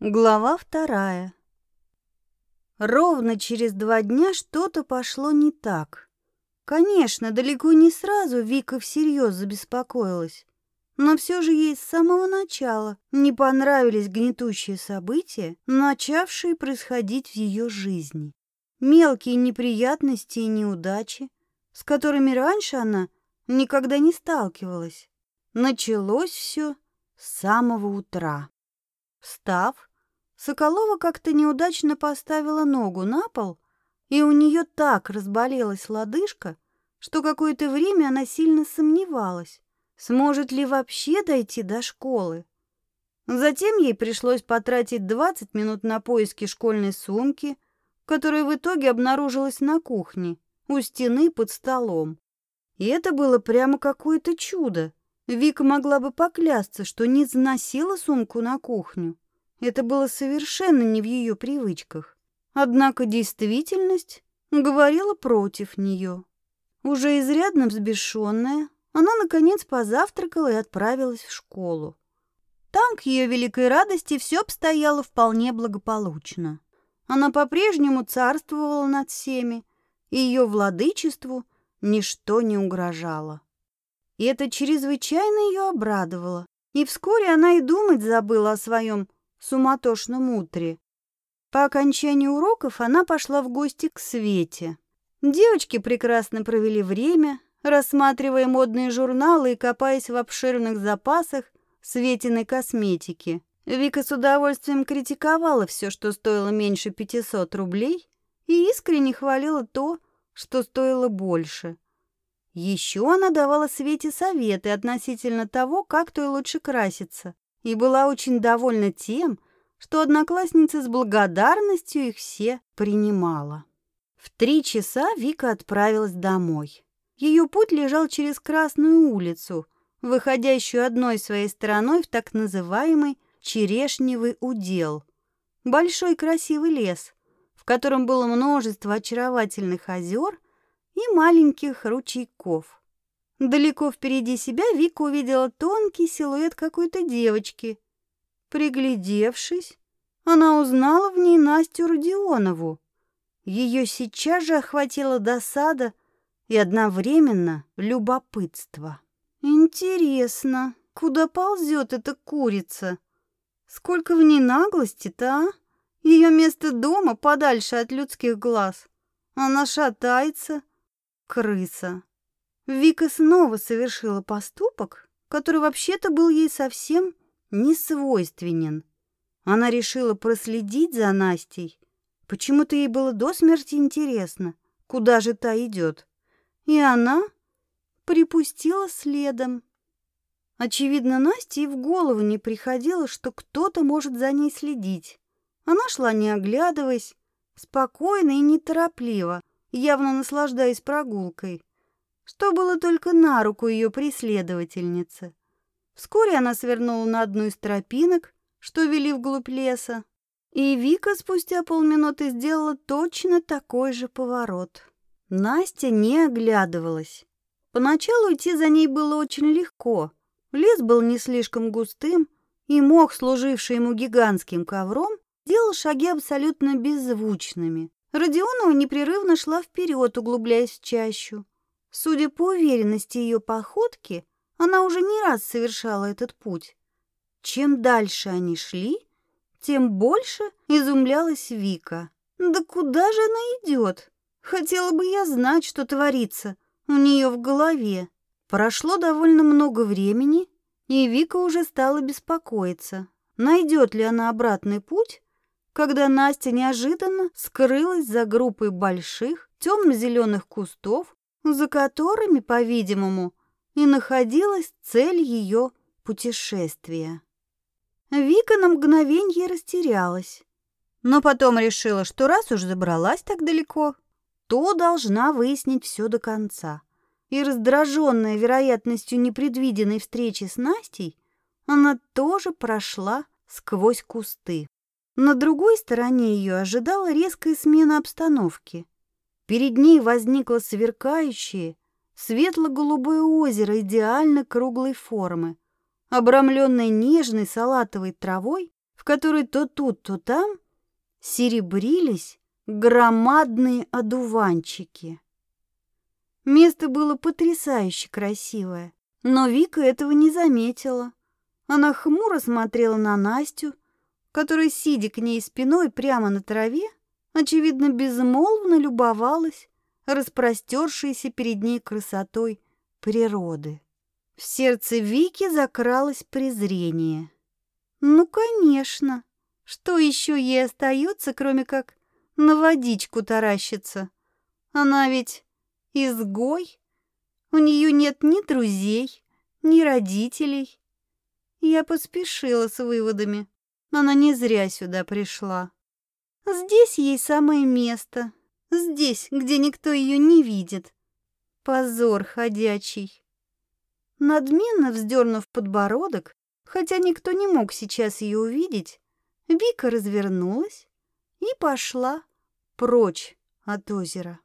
Глава вторая. Ровно через два дня что-то пошло не так. Конечно, далеко не сразу Вика всерьез забеспокоилась, но все же ей с самого начала не понравились гнетущие события, начавшие происходить в ее жизни. Мелкие неприятности и неудачи, с которыми раньше она никогда не сталкивалась. Началось все с самого утра. Встав, Соколова как-то неудачно поставила ногу на пол, и у нее так разболелась лодыжка, что какое-то время она сильно сомневалась, сможет ли вообще дойти до школы. Затем ей пришлось потратить 20 минут на поиски школьной сумки, которая в итоге обнаружилась на кухне, у стены под столом. И это было прямо какое-то чудо. Вика могла бы поклясться, что не заносила сумку на кухню. Это было совершенно не в ее привычках. Однако действительность говорила против нее. Уже изрядно взбешенная, она, наконец, позавтракала и отправилась в школу. Там, к ее великой радости, все обстояло вполне благополучно. Она по-прежнему царствовала над всеми, и ее владычеству ничто не угрожало. И это чрезвычайно ее обрадовало. И вскоре она и думать забыла о своем суматошном утре. По окончании уроков она пошла в гости к Свете. Девочки прекрасно провели время, рассматривая модные журналы и копаясь в обширных запасах Светиной косметики. Вика с удовольствием критиковала все, что стоило меньше 500 рублей, и искренне хвалила то, что стоило больше. Еще она давала Свете советы относительно того, как той лучше краситься и была очень довольна тем, что одноклассница с благодарностью их все принимала. В три часа Вика отправилась домой. Ее путь лежал через Красную улицу, выходящую одной своей стороной в так называемый Черешневый удел. Большой красивый лес, в котором было множество очаровательных озер и маленьких ручейков. Далеко впереди себя Вика увидела тонкий силуэт какой-то девочки. Приглядевшись, она узнала в ней Настю Родионову. Ее сейчас же охватила досада и одновременно любопытство. Интересно, куда ползет эта курица? Сколько в ней наглости-то, а? Ее место дома подальше от людских глаз. Она шатается, крыса. Вика снова совершила поступок, который вообще-то был ей совсем не свойственен. Она решила проследить за Настей. Почему-то ей было до смерти интересно, куда же та идет. И она припустила следом. Очевидно, Насте и в голову не приходило, что кто-то может за ней следить. Она шла, не оглядываясь, спокойно и неторопливо, явно наслаждаясь прогулкой что было только на руку ее преследовательнице. Вскоре она свернула на одну из тропинок, что вели вглубь леса, и Вика спустя полминуты сделала точно такой же поворот. Настя не оглядывалась. Поначалу идти за ней было очень легко. Лес был не слишком густым, и мох, служивший ему гигантским ковром, делал шаги абсолютно беззвучными. Родионова непрерывно шла вперед, углубляясь в чащу. Судя по уверенности ее походки, она уже не раз совершала этот путь. Чем дальше они шли, тем больше изумлялась Вика. Да куда же она идет? Хотела бы я знать, что творится у нее в голове. Прошло довольно много времени, и Вика уже стала беспокоиться. Найдет ли она обратный путь, когда Настя неожиданно скрылась за группой больших темно-зеленых кустов, за которыми, по-видимому, и находилась цель ее путешествия. Вика на мгновенье растерялась, но потом решила, что раз уж забралась так далеко, то должна выяснить все до конца. И раздраженная вероятностью непредвиденной встречи с Настей, она тоже прошла сквозь кусты. На другой стороне ее ожидала резкая смена обстановки – Перед ней возникло сверкающее, светло-голубое озеро идеально круглой формы, обрамленное нежной салатовой травой, в которой то тут, то там серебрились громадные одуванчики. Место было потрясающе красивое, но Вика этого не заметила. Она хмуро смотрела на Настю, которая, сидя к ней спиной прямо на траве, очевидно, безмолвно любовалась распростершейся перед ней красотой природы. В сердце Вики закралось презрение. Ну, конечно. Что еще ей остается, кроме как на водичку таращиться? Она ведь изгой. У нее нет ни друзей, ни родителей. Я поспешила с выводами. Она не зря сюда пришла. Здесь ей самое место. Здесь, где никто ее не видит. Позор ходячий. Надменно вздернув подбородок, хотя никто не мог сейчас ее увидеть, Вика развернулась и пошла прочь от озера.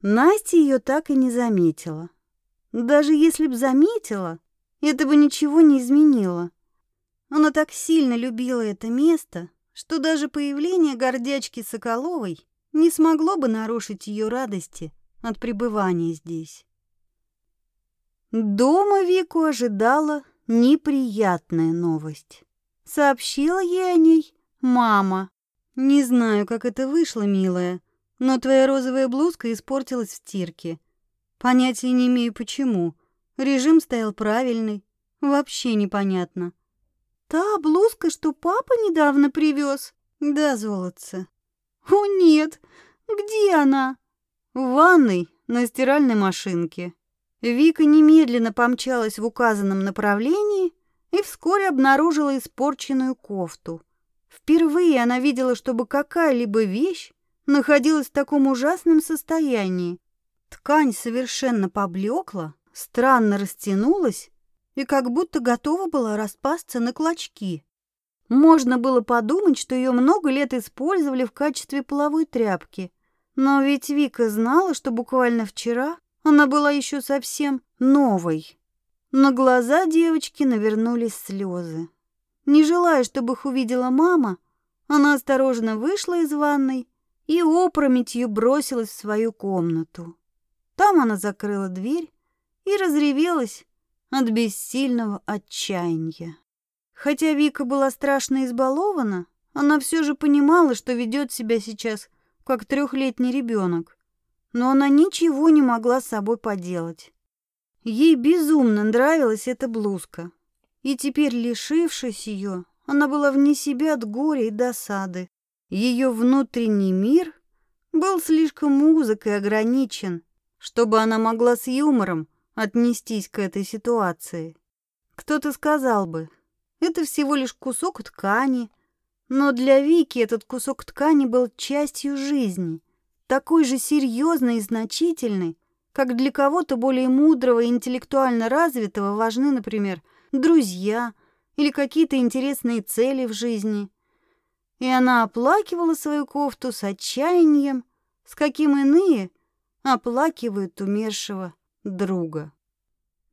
Настя ее так и не заметила. Даже если б заметила, это бы ничего не изменило. Она так сильно любила это место, что даже появление гордячки Соколовой не смогло бы нарушить ее радости от пребывания здесь. Дома Вику ожидала неприятная новость. Сообщила ей о ней мама. «Не знаю, как это вышло, милая, но твоя розовая блузка испортилась в стирке. Понятия не имею, почему. Режим стоял правильный. Вообще непонятно». «Та блузка, что папа недавно привез?» «Да, золотце». «О, нет! Где она?» «В ванной, на стиральной машинке». Вика немедленно помчалась в указанном направлении и вскоре обнаружила испорченную кофту. Впервые она видела, чтобы какая-либо вещь находилась в таком ужасном состоянии. Ткань совершенно поблекла, странно растянулась и как будто готова была распасться на клочки. Можно было подумать, что ее много лет использовали в качестве половой тряпки. Но ведь Вика знала, что буквально вчера она была еще совсем новой. На глаза девочки навернулись слезы. Не желая, чтобы их увидела мама, она осторожно вышла из ванной и опрометью бросилась в свою комнату. Там она закрыла дверь и разревелась от бессильного отчаяния. Хотя Вика была страшно избалована, она все же понимала, что ведет себя сейчас как трехлетний ребенок но она ничего не могла с собой поделать. Ей безумно нравилась эта блузка, и теперь, лишившись ее, она была вне себя от горя и досады. Ее внутренний мир был слишком узок и ограничен, чтобы она могла с юмором отнестись к этой ситуации. Кто-то сказал бы, это всего лишь кусок ткани, но для Вики этот кусок ткани был частью жизни — такой же серьезный и значительный, как для кого-то более мудрого и интеллектуально развитого важны, например, друзья или какие-то интересные цели в жизни. И она оплакивала свою кофту с отчаянием, с каким иные оплакивают умершего друга.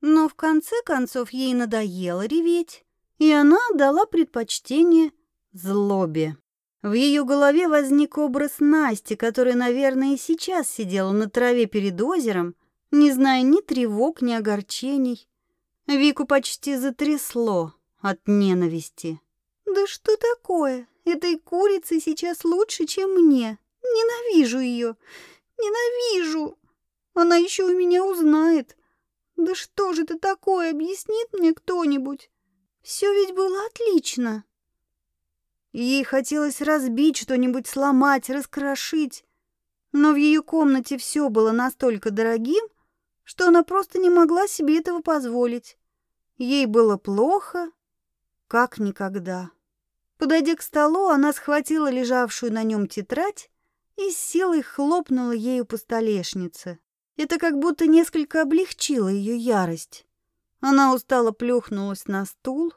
Но в конце концов ей надоело реветь, и она дала предпочтение злобе. В ее голове возник образ Насти, которая, наверное, и сейчас сидела на траве перед озером, не зная ни тревог, ни огорчений. Вику почти затрясло от ненависти. «Да что такое? Этой курице сейчас лучше, чем мне. Ненавижу ее. Ненавижу. Она еще у меня узнает. Да что же это такое, объяснит мне кто-нибудь? Все ведь было отлично». Ей хотелось разбить что-нибудь, сломать, раскрошить. Но в ее комнате все было настолько дорогим, что она просто не могла себе этого позволить. Ей было плохо, как никогда. Подойдя к столу, она схватила лежавшую на нем тетрадь и с силой хлопнула ею по столешнице. Это как будто несколько облегчило ее ярость. Она устало плюхнулась на стул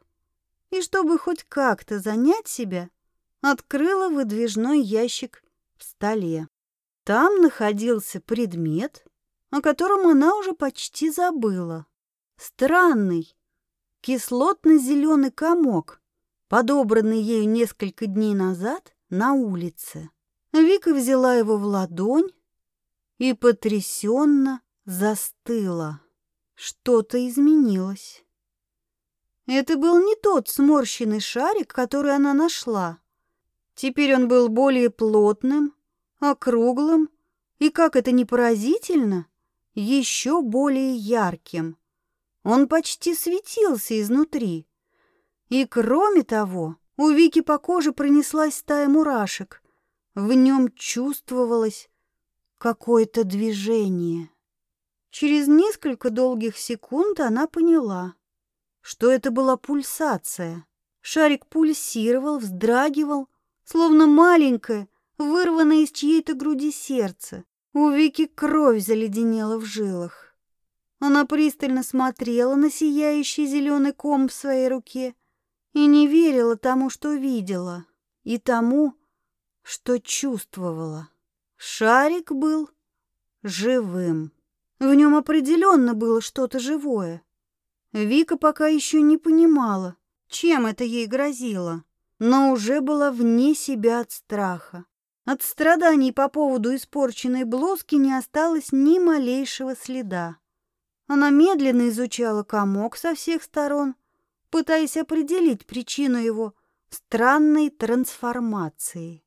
и, чтобы хоть как-то занять себя, открыла выдвижной ящик в столе. Там находился предмет, о котором она уже почти забыла. Странный, кислотно-зеленый комок, подобранный ею несколько дней назад на улице. Вика взяла его в ладонь и потрясенно застыла. Что-то изменилось. Это был не тот сморщенный шарик, который она нашла. Теперь он был более плотным, округлым и, как это не поразительно, еще более ярким. Он почти светился изнутри. И кроме того, у Вики по коже пронеслась стая мурашек. В нем чувствовалось какое-то движение. Через несколько долгих секунд она поняла, что это была пульсация. Шарик пульсировал, вздрагивал, словно маленькое, вырванное из чьей-то груди сердце. У Вики кровь заледенела в жилах. Она пристально смотрела на сияющий зеленый ком в своей руке и не верила тому, что видела, и тому, что чувствовала. Шарик был живым. В нем определенно было что-то живое. Вика пока еще не понимала, чем это ей грозило, но уже была вне себя от страха. От страданий по поводу испорченной блузки не осталось ни малейшего следа. Она медленно изучала комок со всех сторон, пытаясь определить причину его странной трансформации.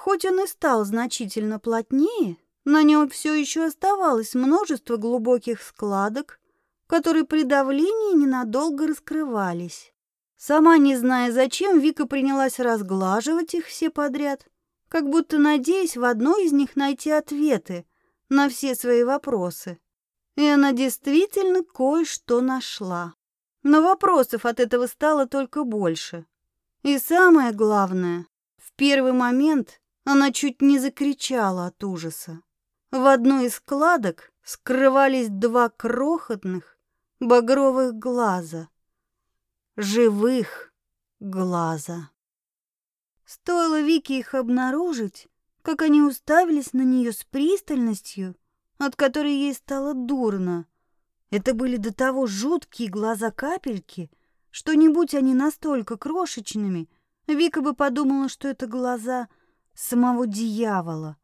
Хоть он и стал значительно плотнее, на нем все еще оставалось множество глубоких складок, которые при давлении ненадолго раскрывались. Сама не зная зачем, Вика принялась разглаживать их все подряд, как будто надеясь в одной из них найти ответы на все свои вопросы. И она действительно кое-что нашла. Но вопросов от этого стало только больше. И самое главное, в первый момент она чуть не закричала от ужаса. В одной из складок скрывались два крохотных багровых глаза. Живых глаза. Стоило Вике их обнаружить, как они уставились на нее с пристальностью, от которой ей стало дурно. Это были до того жуткие глаза капельки, что не будь они настолько крошечными, Вика бы подумала, что это глаза самого дьявола.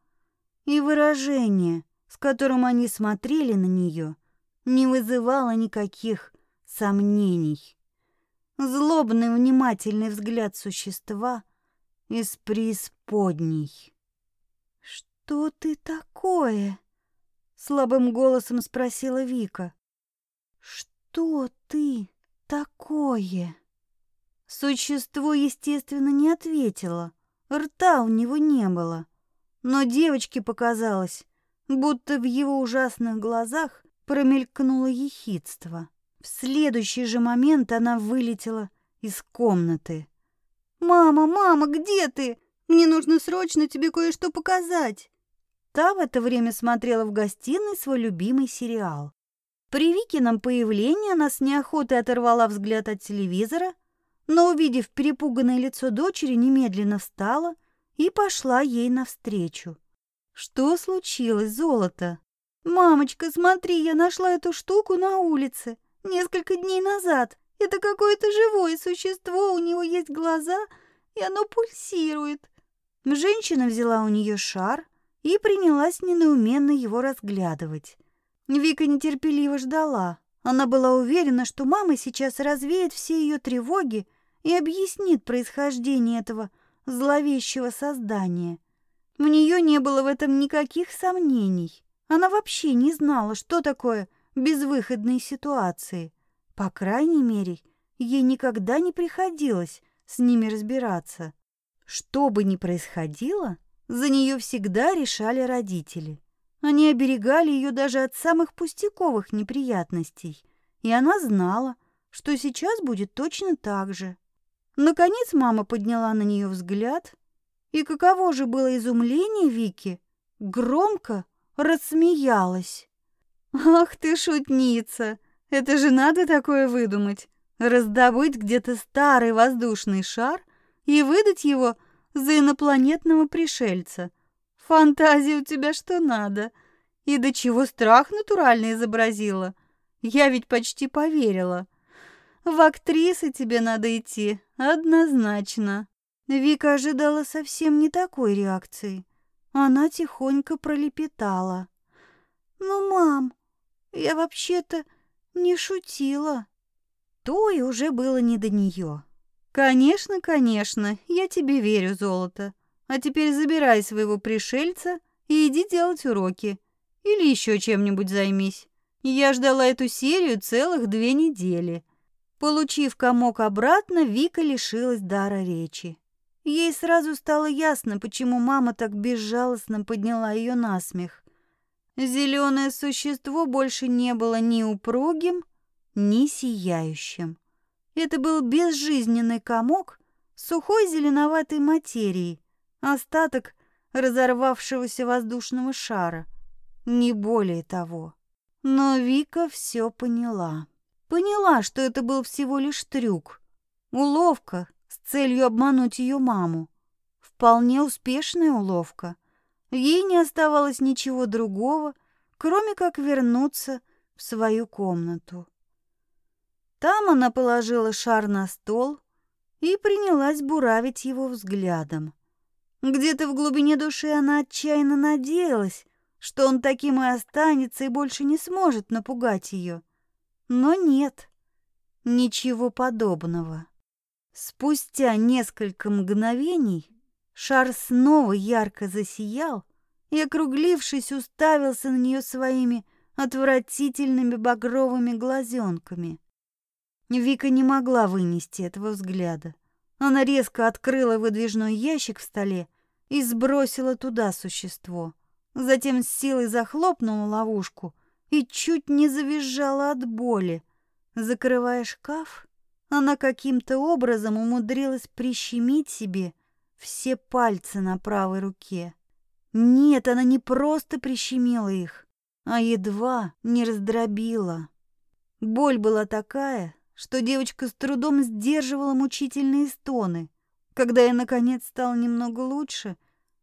И выражение, с которым они смотрели на нее, не вызывало никаких сомнений. Злобный внимательный взгляд существа из преисподней. «Что ты такое?» — слабым голосом спросила Вика. «Что ты такое?» Существо, естественно, не ответило. Рта у него не было. Но девочке показалось, будто в его ужасных глазах промелькнуло ехидство. В следующий же момент она вылетела из комнаты. «Мама, мама, где ты? Мне нужно срочно тебе кое-что показать!» Та в это время смотрела в гостиной свой любимый сериал. При Викином появлении она с неохотой оторвала взгляд от телевизора, но, увидев перепуганное лицо дочери, немедленно встала и пошла ей навстречу. «Что случилось, золото?» «Мамочка, смотри, я нашла эту штуку на улице несколько дней назад. Это какое-то живое существо, у него есть глаза, и оно пульсирует». Женщина взяла у нее шар и принялась недоуменно его разглядывать. Вика нетерпеливо ждала. Она была уверена, что мама сейчас развеет все ее тревоги и объяснит происхождение этого зловещего создания. У нее не было в этом никаких сомнений. Она вообще не знала, что такое безвыходные ситуации. По крайней мере, ей никогда не приходилось с ними разбираться. Что бы ни происходило, за нее всегда решали родители. Они оберегали ее даже от самых пустяковых неприятностей, и она знала, что сейчас будет точно так же. Наконец мама подняла на нее взгляд, и каково же было изумление Вики, громко рассмеялась. «Ах ты шутница! Это же надо такое выдумать! Раздобыть где-то старый воздушный шар и выдать его за инопланетного пришельца. Фантазия у тебя что надо. И до чего страх натурально изобразила. Я ведь почти поверила. В актрисы тебе надо идти, однозначно. Вика ожидала совсем не такой реакции. Она тихонько пролепетала. «Ну, мам, я вообще-то не шутила». То и уже было не до нее. «Конечно, конечно, я тебе верю, золото. А теперь забирай своего пришельца и иди делать уроки. Или еще чем-нибудь займись. Я ждала эту серию целых две недели». Получив комок обратно, Вика лишилась дара речи. Ей сразу стало ясно, почему мама так безжалостно подняла ее на смех. Зеленое существо больше не было ни упругим, ни сияющим. Это был безжизненный комок сухой зеленоватой материи, остаток разорвавшегося воздушного шара, не более того. Но Вика все поняла. Поняла, что это был всего лишь трюк, уловка, с целью обмануть ее маму. Вполне успешная уловка. Ей не оставалось ничего другого, кроме как вернуться в свою комнату. Там она положила шар на стол и принялась буравить его взглядом. Где-то в глубине души она отчаянно надеялась, что он таким и останется и больше не сможет напугать ее. Но нет, ничего подобного. Спустя несколько мгновений шар снова ярко засиял и, округлившись, уставился на нее своими отвратительными багровыми глазенками. Вика не могла вынести этого взгляда. Она резко открыла выдвижной ящик в столе и сбросила туда существо. Затем с силой захлопнула ловушку и чуть не завизжала от боли. Закрывая шкаф, она каким-то образом умудрилась прищемить себе все пальцы на правой руке. Нет, она не просто прищемила их, а едва не раздробила. Боль была такая, что девочка с трудом сдерживала мучительные стоны. Когда я, наконец, стало немного лучше,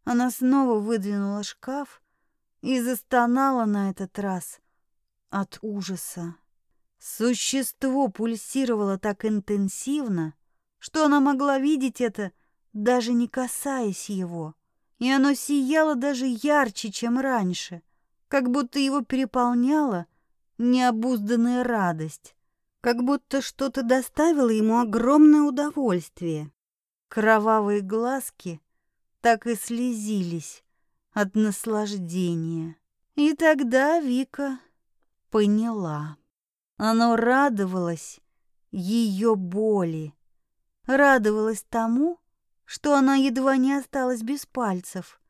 она снова выдвинула шкаф и застонала на этот раз от ужаса. Существо пульсировало так интенсивно, что она могла видеть это, даже не касаясь его. И оно сияло даже ярче, чем раньше, как будто его переполняла необузданная радость, как будто что-то доставило ему огромное удовольствие. Кровавые глазки так и слезились от наслаждения. И тогда Вика поняла. Оно радовалось ее боли, радовалось тому, что она едва не осталась без пальцев,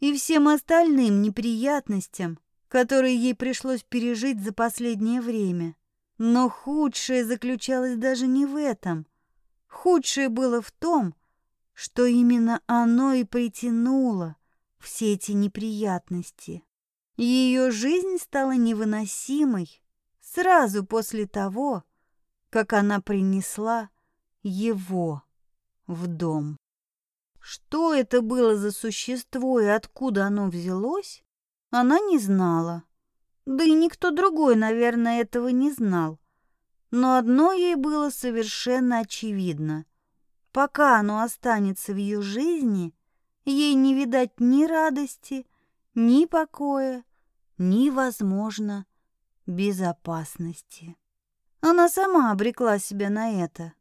и всем остальным неприятностям, которые ей пришлось пережить за последнее время. Но худшее заключалось даже не в этом. Худшее было в том, что именно оно и притянуло все эти неприятности. Ее жизнь стала невыносимой, сразу после того, как она принесла его в дом. Что это было за существо и откуда оно взялось, она не знала. Да и никто другой, наверное, этого не знал. Но одно ей было совершенно очевидно. Пока оно останется в ее жизни, ей не видать ни радости, ни покоя, ни, возможно, безопасности. Она сама обрекла себя на это,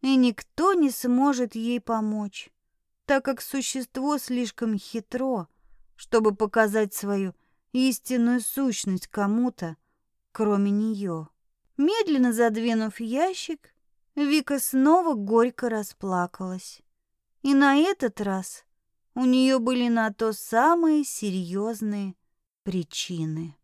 и никто не сможет ей помочь, так как существо слишком хитро, чтобы показать свою истинную сущность кому-то, кроме нее. Медленно задвинув ящик, Вика снова горько расплакалась. И на этот раз у нее были на то самые серьезные причины.